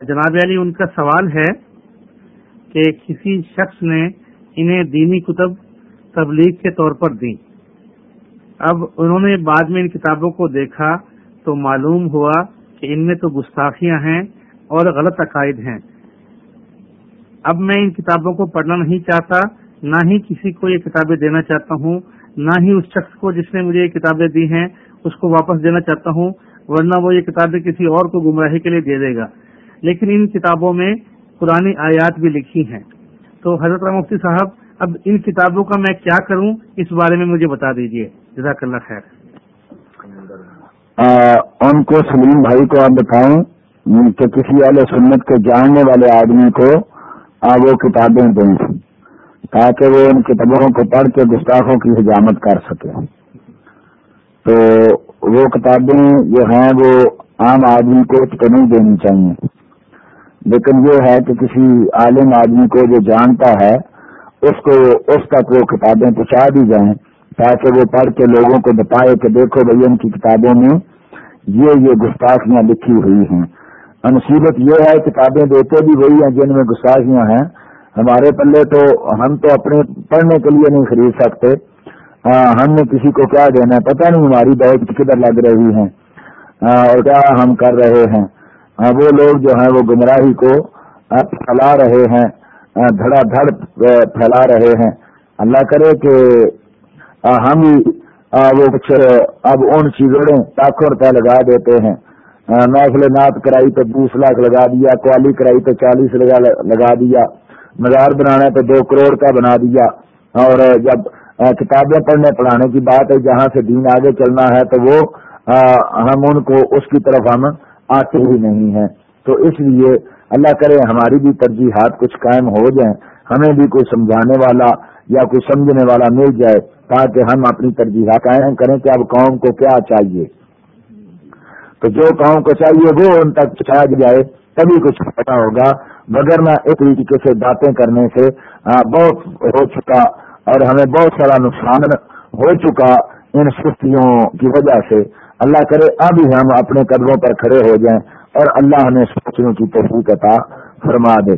جناب علی، ان کا سوال ہے کہ کسی شخص نے انہیں دینی کتب تبلیغ کے طور پر دی اب انہوں نے بعد میں ان کتابوں کو دیکھا تو معلوم ہوا کہ ان میں تو گستاخیاں ہیں اور غلط عقائد ہیں۔ اب میں ان کتابوں کو پڑھنا نہیں چاہتا، نہ ہی کسی کو یہ کتابیں دینا چاہتا ہوں، نہ ہی اس شخص کو جس نے مجھے یہ کتابیں دی ہیں، اس کو واپس دینا چاہتا ہوں، ورنہ وہ یہ کتابیں کسی اور کو گمراہی کے لیے دے دے گا۔ لیکن ان کتابوں میں پرانی آیات بھی لکھی ہیں۔ تو حضرت مفتی صاحب، اب ان کتابوں کا میں کیا کروں؟ اس بارے میں مجھے بتا دیجیے جزاک اللہ خیر۔ ان کو سلیم بھائی کو آپ بتائیں کہ کسی والے سنت کے جاننے والے آدمی کو وہ کتابیں دیں تاکہ وہ ان کتابوں کو پڑھ کے گستاخوں کی حجامت کر سکے۔ تو وہ کتابیں جو ہیں وہ عام آدمی کو تو نہیں دینی چاہیے۔ لیکن یہ ہے کہ کسی عالم آدمی کو جو جانتا ہے، اس کو اس تک وہ کتابیں پہنچا دی جائیں تاکہ وہ پڑھ کے لوگوں کو بتائے کہ دیکھو بھائی ان کی کتابوں میں یہ یہ گستاخیاں لکھی ہوئی ہیں۔ نصیبت یہ ہے، کتابیں دیتے بھی وہی ہیں جن میں گستاخیاں ہیں۔ ہمارے پلے تو ہم تو اپنے پڑھنے کے لیے نہیں خرید سکتے۔ ہم نے کسی کو کیا دینا ہے؟ پتہ نہیں ہماری بائک کدھر لگ رہی ہیں اور کیا ہم کر رہے ہیں؟ ہاں، وہ لوگ جو ہیں، وہ گمراہی کو پھیلا رہے ہیں۔ دھڑا دھڑ پھیلا رہے ہیں۔ اللہ کرے کہ ہم وہ کچھ اب اون چیزوں لاکھوں روپے لگا دیتے ہیں۔ محفل نعت کرائی تو بیس لاکھ لگا دیا کوالی کرائی تو چالیس لگا دیا۔ مزار بنانا تو دو کروڑ کا بنا دیا۔ اور جب کتابیں پڑھنے، پڑھانے کی بات ہے، جہاں سے دین آگے چلنا ہے تو وہ ہم ان کو، اس کی طرف ہم آتے ہی نہیں ہیں۔ تو اس لیے اللہ کرے ہماری بھی ترجیحات کچھ قائم ہو جائیں، ہمیں بھی کوئی سمجھانے والا یا کوئی سمجھنے والا مل جائے تاکہ ہم اپنی ترجیحات قائم کریں کہ اب قوم کو کیا چاہیے۔ تو جو قوم کو چاہیے وہ ان تک پہنچایا جائے، تبھی کچھ پتا ہوگا۔ مگر نہ ایک طریقے سے باتیں کرنے سے بہت ہو چکا اور ہمیں بہت سارا نقصان ہو چکا ان سستیوں کی وجہ سے۔ اللہ کرے اب ہی ہم اپنے قدموں پر کھڑے ہو جائیں اور اللہ ہمیں سوچنے کی توفیق عطا فرما دے۔